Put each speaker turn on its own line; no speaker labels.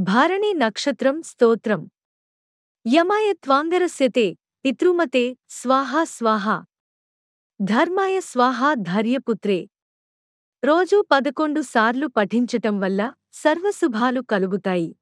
భారణి నక్షత్రం స్తోత్రం. యమాయ త్వాంగరస్యతే పితృమతే స్వాహా స్వాహా. ధర్మాయ స్వాహా ధర్యపుత్రే. రోజూ పదకొండు సార్లు పఠించటం వల్ల సర్వశుభాలు కలుగుతాయి.